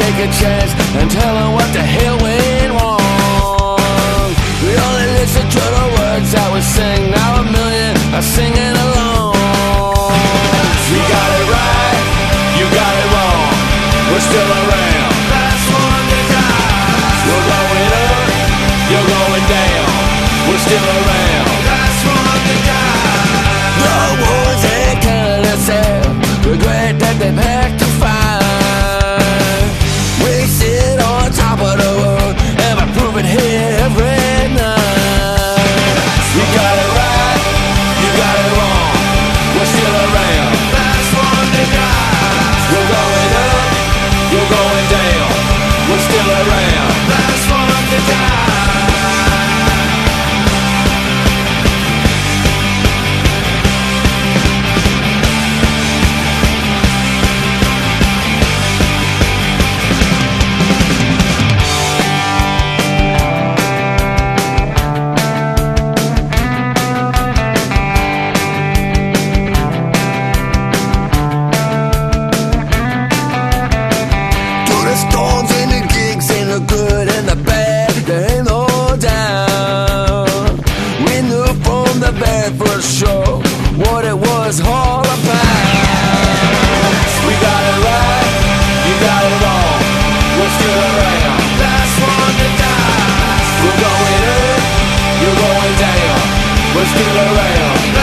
a chance and tell her what the hell went wrong. We only listen to the words that we sing. Now a million are singing along. You got it right, you got it wrong. We're still around. That's one to die. You're going up, you're going down. We're still around. Was all about. We got it right, you got it wrong. We're still around. Last one to die. We're going up, you're going down. We're still around.